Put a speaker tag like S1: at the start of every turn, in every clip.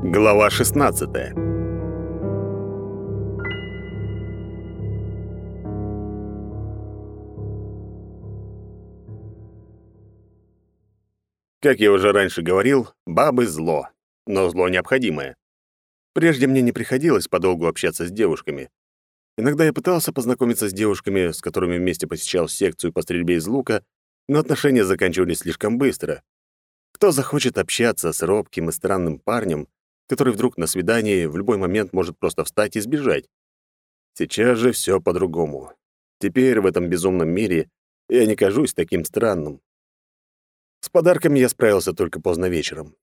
S1: Глава 16. Как я уже раньше говорил, бабы зло, но зло необходимое. Прежде мне не приходилось подолгу общаться с девушками. Иногда я пытался познакомиться с девушками, с которыми вместе посещал секцию по стрельбе из лука, но отношения заканчивались слишком быстро. Кто захочет общаться с робким и странным парнем, который вдруг на свидании в любой момент может просто встать и сбежать. Сейчас же все по-другому. Теперь в этом безумном мире я не кажусь таким странным. С подарками я справился только поздно вечером.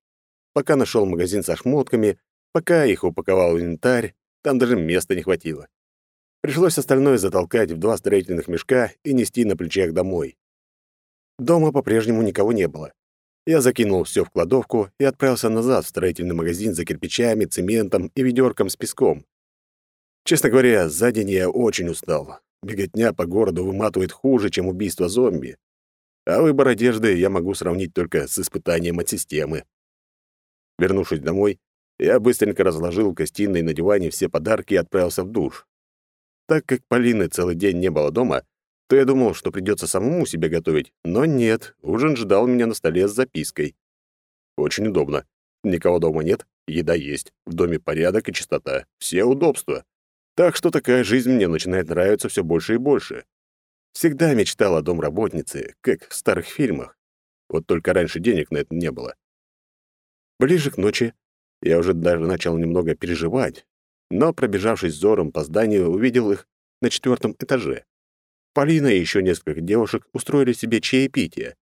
S1: Пока нашел магазин со шмотками, пока их упаковал в инвентарь, там даже места не хватило. Пришлось остальное затолкать в два строительных мешка и нести на плечах домой. Дома по-прежнему никого не было. Я закинул все в кладовку и отправился назад в строительный магазин за кирпичами, цементом и ведерком с песком. Честно говоря, за день я очень устал. Беготня по городу выматывает хуже, чем убийство зомби. А выбор одежды я могу сравнить только с испытанием от системы. Вернувшись домой, я быстренько разложил в гостиной на диване все подарки и отправился в душ. Так как Полины целый день не было дома, то я думал, что придется самому себе готовить, но нет, ужин ждал меня на столе с запиской. Очень удобно. Никого дома нет, еда есть, в доме порядок и чистота, все удобства. Так что такая жизнь мне начинает нравиться все больше и больше. Всегда мечтал о домработнице, как в старых фильмах. Вот только раньше денег на это не было. Ближе к ночи я уже даже начал немного переживать, но, пробежавшись взором по зданию, увидел их на четвертом этаже. Полина и еще несколько девушек устроили себе чаепитие.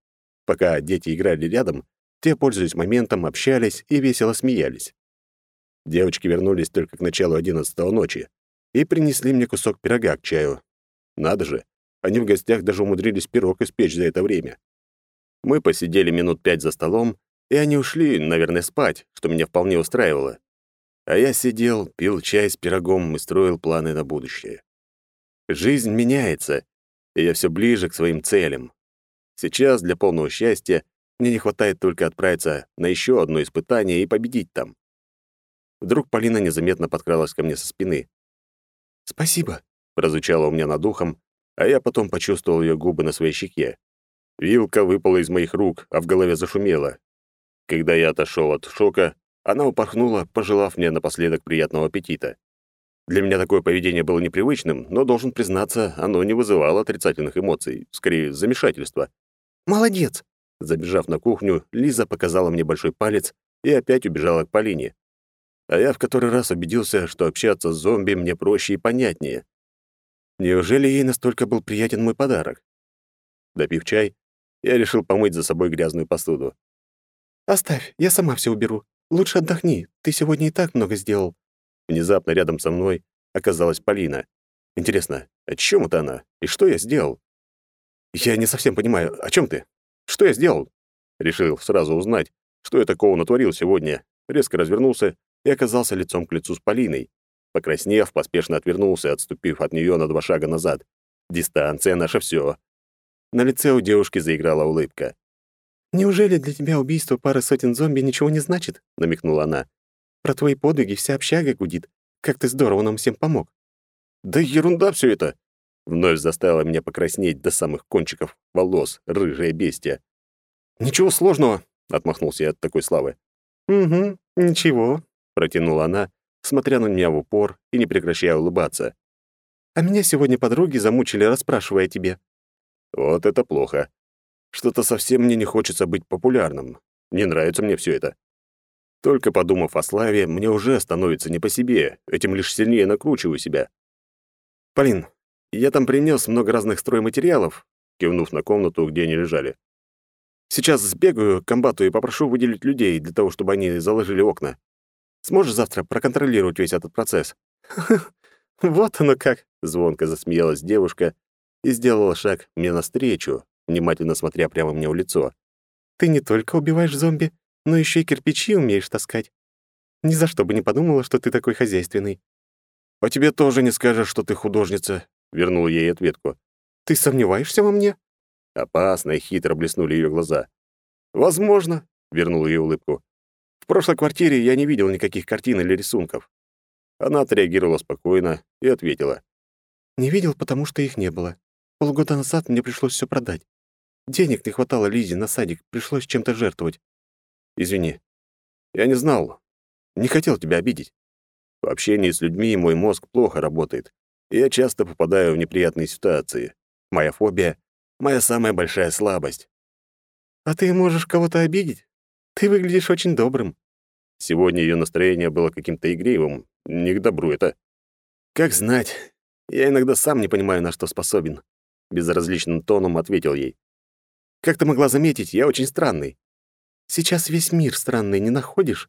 S1: Пока дети играли рядом, те, пользуясь моментом, общались и весело смеялись. Девочки вернулись только к началу одиннадцатого ночи и принесли мне кусок пирога к чаю. Надо же, они в гостях даже умудрились пирог испечь за это время. Мы посидели минут пять за столом, и они ушли, наверное, спать, что меня вполне устраивало. А я сидел, пил чай с пирогом и строил планы на будущее. Жизнь меняется, и я все ближе к своим целям. Сейчас для полного счастья мне не хватает только отправиться на еще одно испытание и победить там. Вдруг Полина незаметно подкралась ко мне со спины. «Спасибо», — прозвучало у меня над ухом, а я потом почувствовал ее губы на своей щеке. Вилка выпала из моих рук, а в голове зашумело. Когда я отошел от шока, она упорхнула, пожелав мне напоследок приятного аппетита. Для меня такое поведение было непривычным, но, должен признаться, оно не вызывало отрицательных эмоций, скорее, замешательства. «Молодец!» Забежав на кухню, Лиза показала мне большой палец и опять убежала к Полине. А я в который раз убедился, что общаться с зомби мне проще и понятнее. Неужели ей настолько был приятен мой подарок? Допив чай, я решил помыть за собой грязную посуду. «Оставь, я сама все уберу. Лучше отдохни, ты сегодня и так много сделал. Внезапно рядом со мной оказалась Полина. Интересно, о чем это она? И что я сделал? Я не совсем понимаю, о чем ты? Что я сделал? Решил сразу узнать, что я такого натворил сегодня. Резко развернулся и оказался лицом к лицу с Полиной. Покраснев, поспешно отвернулся, отступив от нее на два шага назад. Дистанция — наше все. На лице у девушки заиграла улыбка. «Неужели для тебя убийство пары сотен зомби ничего не значит?» — намекнула она. Про твои подвиги вся общага гудит. Как ты здорово нам всем помог». «Да ерунда все это!» Вновь заставила меня покраснеть до самых кончиков волос, рыжая бестия. «Ничего сложного», — отмахнулся я от такой славы. «Угу, ничего», — протянула она, смотря на меня в упор и не прекращая улыбаться. «А меня сегодня подруги замучили, расспрашивая тебе». «Вот это плохо. Что-то совсем мне не хочется быть популярным. Не нравится мне все это. Только подумав о славе, мне уже становится не по себе, этим лишь сильнее накручиваю себя. «Полин, я там принес много разных стройматериалов», кивнув на комнату, где они лежали. «Сейчас сбегаю к комбату и попрошу выделить людей для того, чтобы они заложили окна. Сможешь завтра проконтролировать весь этот процесс?» «Вот оно как!» — звонко засмеялась девушка и сделала шаг мне навстречу, внимательно смотря прямо мне в лицо. «Ты не только убиваешь зомби, но еще и кирпичи умеешь таскать. Ни за что бы не подумала, что ты такой хозяйственный». «По тебе тоже не скажешь, что ты художница», — вернул ей ответку. «Ты сомневаешься во мне?» Опасно и хитро блеснули ее глаза. «Возможно», — вернул ей улыбку. В прошлой квартире я не видел никаких картин или рисунков. Она отреагировала спокойно и ответила.
S2: «Не видел, потому что их не было. Полгода назад мне пришлось все продать. Денег не хватало Лизе на садик, пришлось чем-то жертвовать.
S1: Извини. Я не знал. Не хотел тебя обидеть. В общении с людьми мой мозг плохо работает, и я часто попадаю в неприятные ситуации. Моя фобия — моя самая большая слабость.
S2: А ты можешь кого-то обидеть? Ты выглядишь очень добрым.
S1: Сегодня ее настроение было каким-то игривым. Не к добру это. Как знать. Я иногда сам не понимаю, на что способен. Безразличным тоном ответил ей. Как ты могла заметить, я очень странный.
S2: Сейчас весь мир странный, не находишь?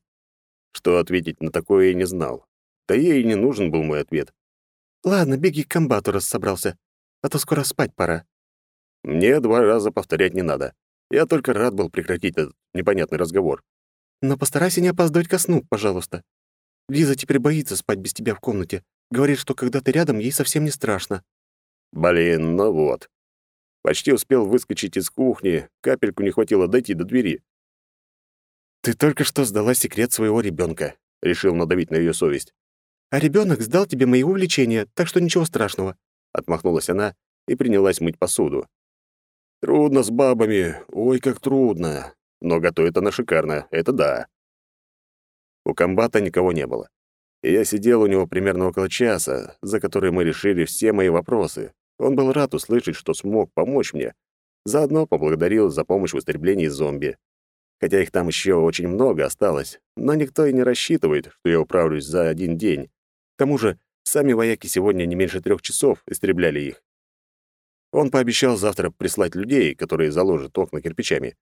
S1: Что ответить на такое я не знал. Да ей и не нужен был мой ответ.
S2: Ладно, беги к комбату, раз собрался, а то скоро спать пора.
S1: Мне два раза повторять не надо. Я только рад был прекратить этот непонятный разговор.
S2: Но постарайся не опоздать ко сну, пожалуйста. Лиза теперь боится спать без тебя в комнате. Говорит, что когда ты рядом, ей совсем не страшно.
S1: Блин, ну вот. Почти успел выскочить из кухни, капельку не хватило дойти до двери. «Ты только что сдала секрет своего ребенка, решил надавить на ее совесть.
S2: «А ребенок сдал тебе мои увлечения, так что ничего страшного», —
S1: отмахнулась она и принялась мыть посуду. «Трудно с бабами, ой, как трудно. Но готовит она шикарно, это да». У комбата никого не было. И я сидел у него примерно около часа, за который мы решили все мои вопросы, он был рад услышать, что смог помочь мне. Заодно поблагодарил за помощь в истреблении зомби. Хотя их там еще очень много осталось, но никто и не рассчитывает, что я управлюсь за один день. К тому же, сами вояки сегодня не меньше трех часов истребляли их. Он пообещал завтра прислать людей, которые заложат окна кирпичами.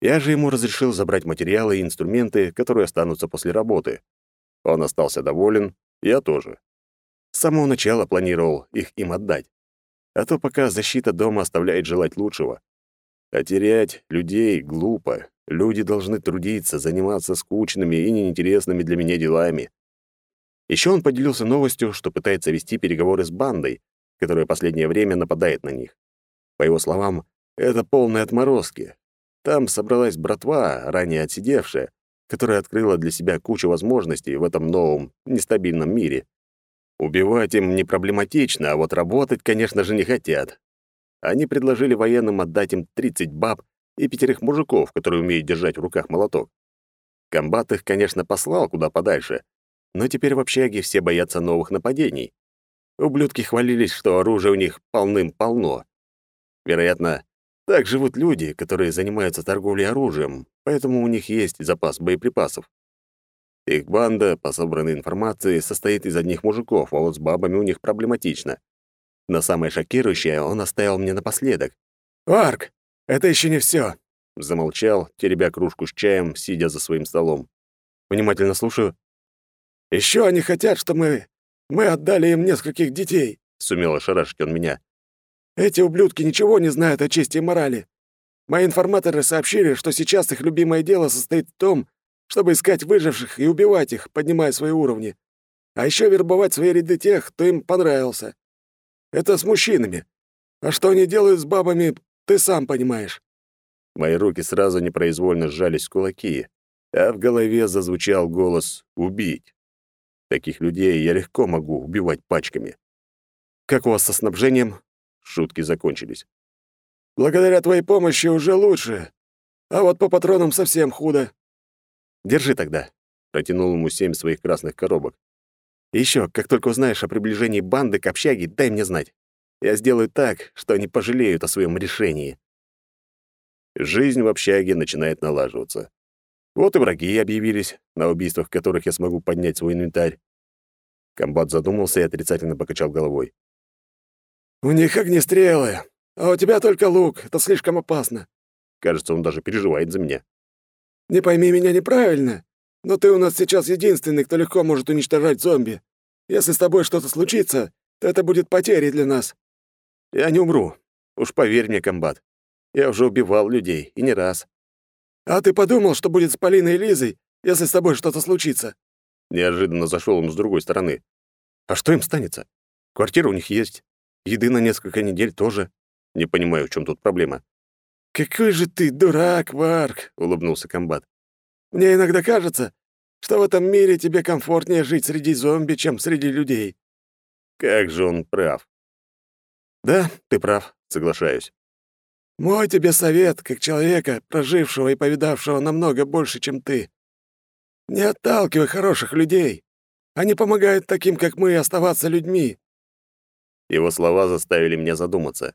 S1: Я же ему разрешил забрать материалы и инструменты, которые останутся после работы. Он остался доволен, я тоже. С самого начала планировал их им отдать а то пока защита дома оставляет желать лучшего. А терять людей глупо. Люди должны трудиться, заниматься скучными и неинтересными для меня делами. Еще он поделился новостью, что пытается вести переговоры с бандой, которая последнее время нападает на них. По его словам, это полные отморозки. Там собралась братва, ранее отсидевшая, которая открыла для себя кучу возможностей в этом новом, нестабильном мире. Убивать им не проблематично, а вот работать, конечно же, не хотят. Они предложили военным отдать им 30 баб и пятерых мужиков, которые умеют держать в руках молоток. Комбат их, конечно, послал куда подальше, но теперь в общаге все боятся новых нападений. Ублюдки хвалились, что оружия у них полным-полно. Вероятно, так живут люди, которые занимаются торговлей оружием, поэтому у них есть запас боеприпасов. Их банда, по собранной информации, состоит из одних мужиков, а вот с бабами у них проблематично. Но самое шокирующее он оставил мне напоследок. «Арк, это еще не все, замолчал, теребя кружку с чаем, сидя за своим столом. «Внимательно слушаю». Еще они хотят, чтобы мы... мы отдали им нескольких детей», — сумел ошарашить он меня. «Эти ублюдки ничего не знают о чести и морали. Мои информаторы сообщили, что сейчас их любимое дело состоит в том, чтобы искать выживших и убивать их, поднимая свои уровни. А еще вербовать свои ряды тех, кто им понравился. Это с мужчинами. А что они делают с бабами, ты сам понимаешь». Мои руки сразу непроизвольно сжались в кулаки, а в голове зазвучал голос «убить». Таких людей я легко могу убивать пачками. «Как у вас со снабжением?» Шутки закончились. «Благодаря твоей помощи уже лучше. А вот по патронам совсем худо. Держи тогда. Протянул ему семь своих красных коробок. Еще, как только узнаешь о приближении банды к общаге, дай мне знать. Я сделаю так, что они пожалеют о своем решении. Жизнь в общаге начинает налаживаться. Вот и враги объявились, на убийствах которых я смогу поднять свой инвентарь. Комбат задумался и отрицательно покачал головой. «У них огнестрелы, а у тебя только лук. Это слишком опасно». Кажется, он даже переживает за меня. Не пойми меня неправильно, но ты у нас сейчас единственный, кто легко может уничтожать зомби. Если с тобой что-то случится, то это будет потерей для нас». «Я не умру. Уж поверь мне, комбат. Я уже убивал людей, и не раз». «А ты подумал, что будет с Полиной и Лизой, если с тобой что-то случится?» Неожиданно зашел он с другой стороны. «А что им станется? Квартира у них есть. Еды на несколько недель тоже. Не понимаю, в чем тут проблема. «Какой же ты дурак, Варк!» — улыбнулся комбат.
S3: Мне иногда кажется, что в этом мире тебе комфортнее жить среди зомби, чем среди людей».
S1: Как же он прав.
S2: Да, ты прав, соглашаюсь.
S3: Мой тебе совет, как человека, прожившего и повидавшего намного больше, чем ты. Не отталкивай хороших людей. Они помогают таким, как мы, оставаться людьми.
S1: Его слова заставили меня задуматься.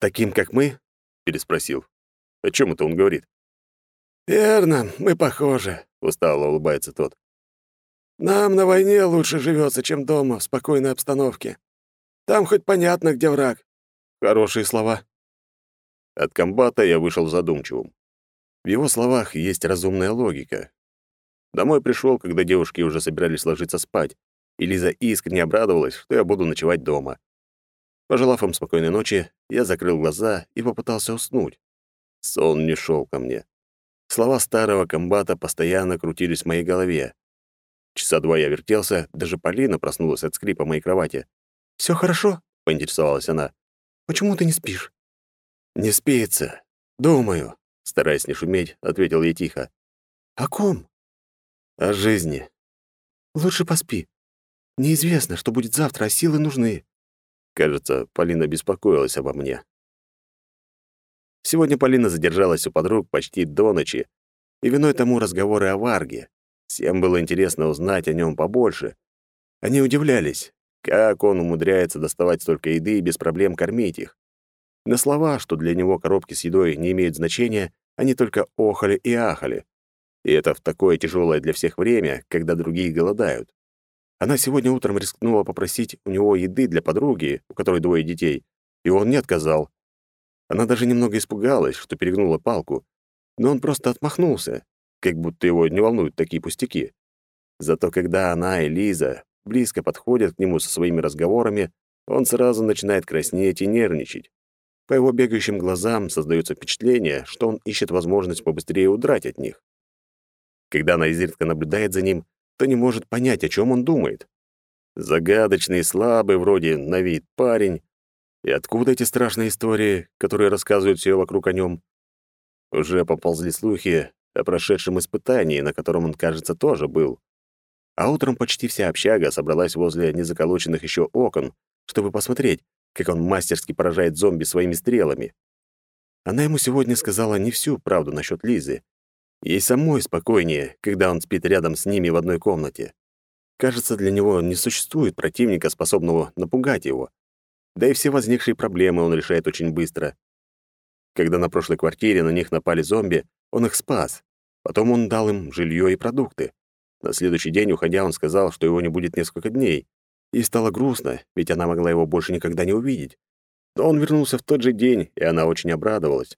S2: «Таким, как мы?» — переспросил.
S1: «О чем это он говорит?»
S3: «Верно, мы похожи», — устало улыбается тот. «Нам на войне лучше живется, чем дома, в спокойной обстановке. Там хоть понятно, где враг».
S2: «Хорошие слова».
S1: От комбата я вышел задумчивым.
S2: В его словах есть разумная логика.
S1: Домой пришел, когда девушки уже собирались ложиться спать, и Лиза искренне обрадовалась, что я буду ночевать дома. Пожелав им спокойной ночи, я закрыл глаза и попытался уснуть. Сон не шел ко мне. Слова старого комбата постоянно крутились в моей голове. Часа два я вертелся, даже Полина проснулась от скрипа моей кровати.
S2: Все хорошо?»
S1: — поинтересовалась она.
S2: «Почему ты не спишь?»
S1: «Не спится. Думаю», — стараясь не шуметь, ответил ей тихо.
S2: «О ком?»
S1: «О жизни».
S2: «Лучше поспи. Неизвестно, что будет завтра, а силы нужны».
S1: Кажется, Полина беспокоилась обо мне. Сегодня Полина задержалась у подруг почти до ночи, и виной тому разговоры о Варге. Всем было интересно узнать о нем побольше. Они удивлялись, как он умудряется доставать столько еды и без проблем кормить их. На слова, что для него коробки с едой не имеют значения, они только охали и ахали. И это в такое тяжелое для всех время, когда другие голодают. Она сегодня утром рискнула попросить у него еды для подруги, у которой двое детей, и он не отказал. Она даже немного испугалась, что перегнула палку, но он просто отмахнулся, как будто его не волнуют такие пустяки. Зато когда она и Лиза близко подходят к нему со своими разговорами, он сразу начинает краснеть и нервничать. По его бегающим глазам создается впечатление, что он ищет возможность побыстрее удрать от них. Когда она изредка наблюдает за ним, то не может понять, о чем он думает. Загадочный слабый, вроде на вид парень. И откуда эти страшные истории, которые рассказывают все вокруг о нем? Уже поползли слухи о прошедшем испытании, на котором он, кажется, тоже был. А утром почти вся общага собралась возле незаколоченных еще окон, чтобы посмотреть, как он мастерски поражает зомби своими стрелами. Она ему сегодня сказала не всю правду насчет Лизы, Ей самой спокойнее, когда он спит рядом с ними в одной комнате. Кажется, для него не существует противника, способного напугать его. Да и все возникшие проблемы он решает очень быстро. Когда на прошлой квартире на них напали зомби, он их спас. Потом он дал им жилье и продукты. На следующий день, уходя, он сказал, что его не будет несколько дней. И стало грустно, ведь она могла его больше никогда не увидеть. Но он вернулся в тот же день, и она очень обрадовалась.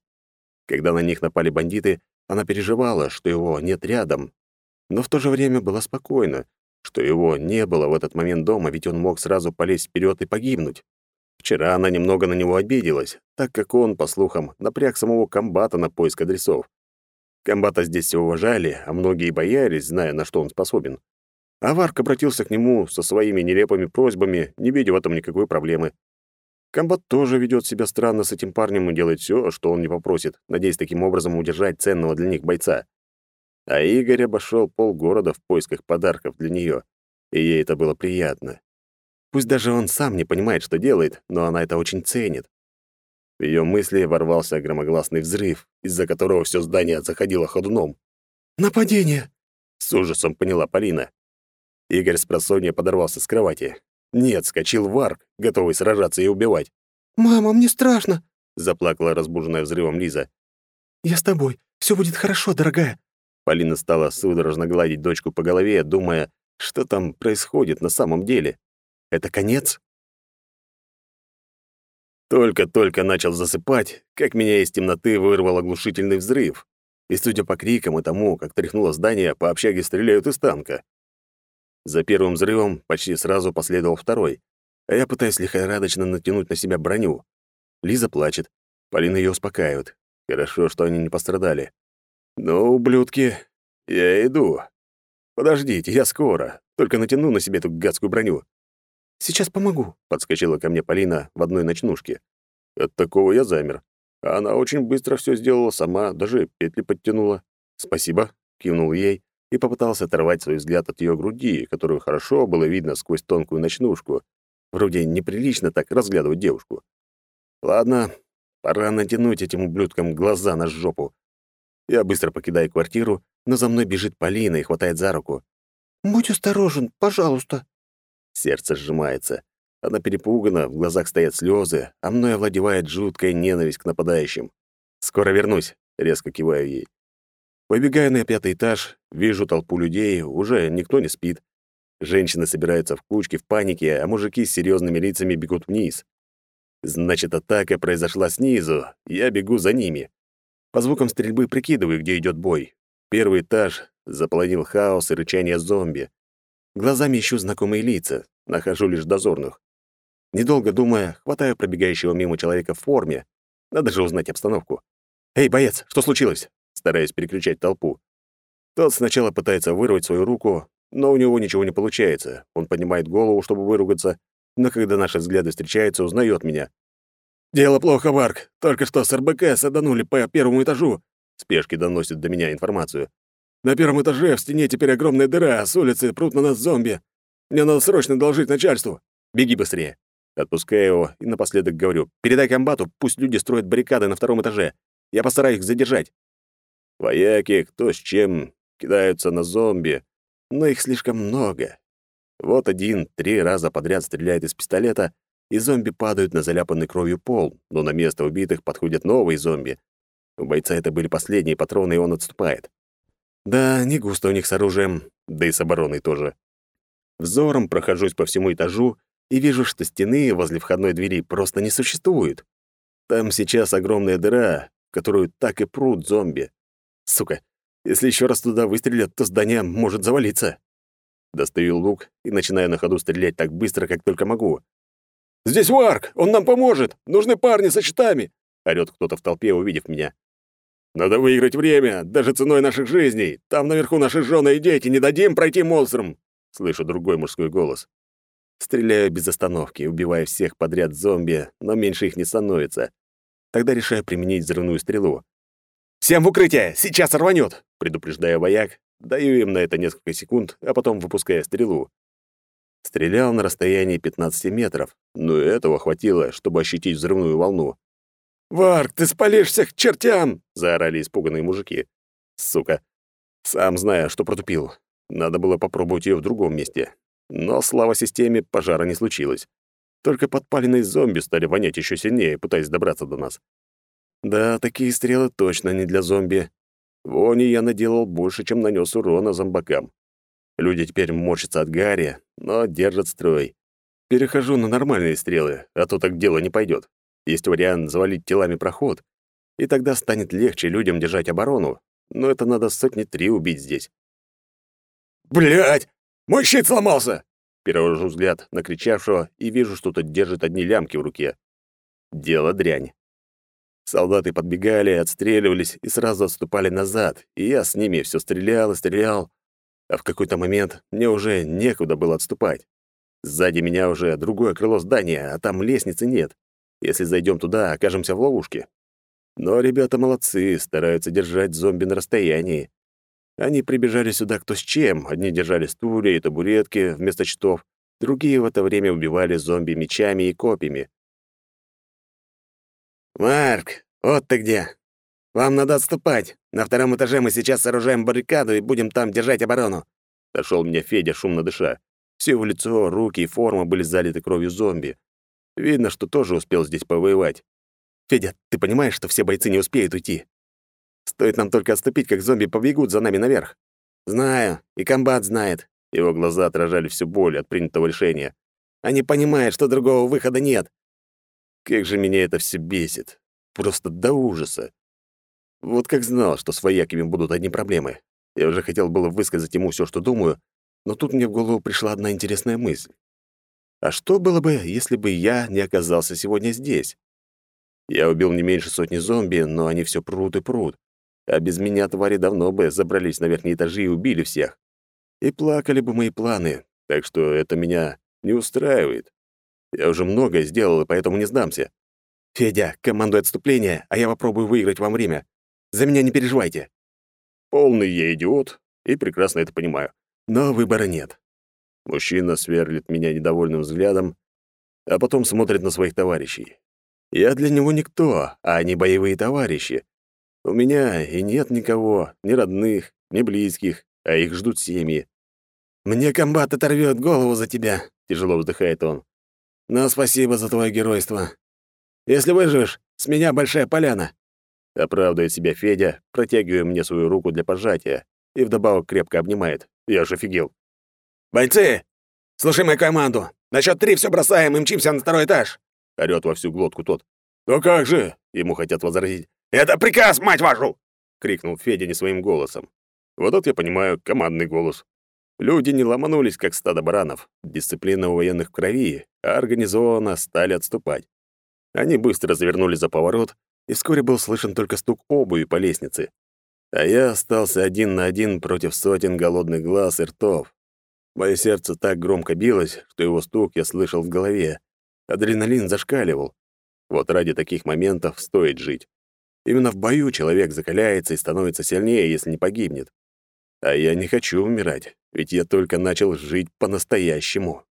S1: Когда на них напали бандиты, она переживала, что его нет рядом, но в то же время была спокойна, что его не было в этот момент дома, ведь он мог сразу полезть вперед и погибнуть. Вчера она немного на него обиделась, так как он, по слухам, напряг самого комбата на поиск адресов. Комбата здесь все уважали, а многие боялись, зная, на что он способен. А Варк обратился к нему со своими нелепыми просьбами, не видя в этом никакой проблемы. Комбат тоже ведет себя странно с этим парнем и делает все, что он не попросит, надеясь таким образом удержать ценного для них бойца. А Игорь обошел полгорода в поисках подарков для нее, и ей это было приятно. Пусть даже он сам не понимает, что делает, но она это очень ценит. В ее мысли ворвался громогласный взрыв, из-за которого все здание заходило ходуном.
S3: «Нападение!»
S1: — с ужасом поняла Полина. Игорь с просонья подорвался с кровати. Нет, скочил Варк, готовый сражаться и убивать.
S3: «Мама, мне страшно!»
S1: — заплакала разбуженная взрывом Лиза.
S3: «Я с тобой. Все будет хорошо, дорогая».
S1: Полина стала судорожно гладить дочку по голове, думая, что там происходит на самом деле. Это конец? Только-только начал засыпать, как меня из темноты вырвал оглушительный взрыв. И, судя по крикам и тому, как тряхнуло здание, по общаге стреляют из танка. За первым взрывом почти сразу последовал второй, а я пытаюсь лихорадочно натянуть на себя броню. Лиза плачет. Полина ее успокаивает. Хорошо, что они не пострадали. «Ну, ублюдки, я иду. Подождите, я скоро. Только натяну на себе эту гадскую броню».
S3: «Сейчас помогу», —
S1: подскочила ко мне Полина в одной ночнушке. От такого я замер. Она очень быстро все сделала сама, даже петли подтянула. «Спасибо», кивнул ей и попытался оторвать свой взгляд от ее груди, которую хорошо было видно сквозь тонкую ночнушку. Вроде неприлично так разглядывать девушку. Ладно, пора натянуть этим ублюдкам глаза на жопу. Я быстро покидаю квартиру, но за мной бежит Полина и хватает за руку.
S2: «Будь осторожен, пожалуйста».
S1: Сердце сжимается. Она перепугана, в глазах стоят слезы, а мной овладевает жуткая ненависть к нападающим. «Скоро вернусь», — резко киваю ей. Выбегаю на пятый этаж, вижу толпу людей, уже никто не спит. Женщины собираются в кучки в панике, а мужики с серьезными лицами бегут вниз. Значит, атака произошла снизу, я бегу за ними. По звукам стрельбы прикидываю, где идет бой. Первый этаж заполонил хаос и рычание зомби. Глазами ищу знакомые лица, нахожу лишь дозорных. Недолго думая, хватаю пробегающего мимо человека в форме. Надо же узнать обстановку. «Эй, боец, что случилось?» Стараясь переключать толпу. Тот сначала пытается вырвать свою руку, но у него ничего не получается. Он поднимает голову, чтобы выругаться, но когда наши взгляды встречаются, узнает меня. «Дело плохо, Варк. Только что с РБК саданули по первому этажу», — спешки доносит до меня информацию. «На первом этаже в стене теперь огромная дыра, а с улицы прут на нас зомби. Мне надо срочно доложить начальству. Беги быстрее». Отпускаю его и напоследок говорю, «Передай комбату, пусть люди строят баррикады на втором этаже. Я постараюсь их задержать». Вояки, кто с чем, кидаются на зомби, но их слишком много. Вот один три раза подряд стреляет из пистолета, и зомби падают на заляпанный кровью пол, но на место убитых подходят новые зомби. У бойца это были последние патроны, и он отступает. Да, не густо у них с оружием, да и с обороной тоже. Взором прохожусь по всему этажу и вижу, что стены возле входной двери просто не существует. Там сейчас огромная дыра, в которую так и прут зомби. Сука, если еще раз туда выстрелят, то здание может завалиться. Достаю лук и начинаю на ходу стрелять так быстро, как только могу. «Здесь Варк! Он нам поможет! Нужны парни со щитами!» — орёт кто-то в толпе, увидев меня. «Надо выиграть время, даже ценой наших жизней! Там наверху наши жены и дети, не дадим пройти монстрам!» — слышу другой мужской голос. Стреляю без остановки, убивая всех подряд зомби, но меньше их не становится. Тогда решаю применить взрывную стрелу. «Всем в укрытие! Сейчас рванет!» — предупреждаю вояк. Даю им на это несколько секунд, а потом выпускаю стрелу. Стрелял на расстоянии 15 метров, но этого хватило, чтобы ощутить взрывную волну. «Варк, ты спалишься к чертям!» — заорали испуганные мужики. «Сука! Сам знаю, что протупил. Надо было попробовать ее в другом месте. Но, слава системе, пожара не случилось. Только подпаленные зомби стали вонять еще сильнее, пытаясь добраться до нас. Да, такие стрелы точно не для зомби. Вони я наделал больше, чем нанес урона зомбакам. Люди теперь морщатся от гари, но держат строй. Перехожу на нормальные стрелы, а то так дело не пойдет. Есть вариант завалить телами проход, и тогда станет легче людям держать оборону, но это надо сотни три убить здесь. Блять, Мой щит сломался!» Перевожу взгляд на кричавшего и вижу, что тот держит одни лямки в руке. Дело дрянь. Солдаты подбегали, отстреливались и сразу отступали назад, и я с ними все стрелял и стрелял. А в какой-то момент мне уже некуда было отступать. Сзади меня уже другое крыло здания, а там лестницы нет. Если зайдем туда, окажемся в ловушке. Но ребята молодцы, стараются держать зомби на расстоянии. Они прибежали сюда кто с чем. Одни держали стулья и табуретки вместо щитов, другие в это время убивали зомби мечами и копьями. «Марк, вот ты где! Вам надо отступать. На втором этаже мы сейчас сооружаем баррикаду и будем там держать оборону». Дошел меня Федя, шумно дыша. Все его лицо, руки и форма были залиты кровью зомби. Видно, что тоже успел здесь повоевать. «Федя, ты понимаешь, что все бойцы не успеют уйти? Стоит нам только отступить, как зомби побегут за нами наверх». «Знаю, и комбат знает». Его глаза отражали всю боль от принятого решения. «Они понимают, что другого выхода нет. Как же меня это все бесит. Просто до ужаса. Вот как знал, что с вояками будут одни проблемы. Я уже хотел было высказать ему все, что думаю, но тут мне в голову пришла одна интересная мысль. А что было бы, если бы я не оказался сегодня здесь? Я убил не меньше сотни зомби, но они все прут и прут. А без меня твари давно бы забрались на верхние этажи и убили всех. И плакали бы мои планы, так что это меня не устраивает. Я уже многое сделал, и поэтому не сдамся. Федя, командуй отступление, а я попробую выиграть вам время. За меня не переживайте. Полный я идиот и прекрасно это понимаю. Но выбора нет. Мужчина сверлит меня недовольным взглядом, а потом смотрит на своих товарищей. Я для него никто, а они боевые товарищи. У меня и нет никого, ни родных, ни близких, а их ждут семьи.
S3: «Мне комбат оторвет голову за тебя», — тяжело вздыхает он. «Но спасибо за твое геройство. Если выживешь, с меня большая поляна».
S1: Оправдывает себя Федя, протягивая мне свою руку для пожатия, и вдобавок крепко обнимает. Я же офигел.
S3: «Бойцы, слушай мою команду. На счёт три все бросаем и мчимся на второй этаж!»
S1: — орёт во всю глотку тот. «Ну как же?» — ему хотят возразить.
S3: «Это приказ, мать вашу!»
S1: — крикнул Федя не своим голосом. Вот тут я понимаю командный голос. Люди не ломанулись, как стадо баранов. Дисциплина у военных в крови, а организованно стали отступать. Они быстро завернули за поворот, и вскоре был слышен только стук обуви по лестнице. А я остался один на один против сотен голодных глаз и ртов. Мое сердце так громко билось, что его стук я слышал в голове. Адреналин зашкаливал. Вот ради таких моментов стоит жить. Именно в бою человек закаляется и становится сильнее, если не погибнет. А я не хочу умирать, ведь я только начал жить по-настоящему.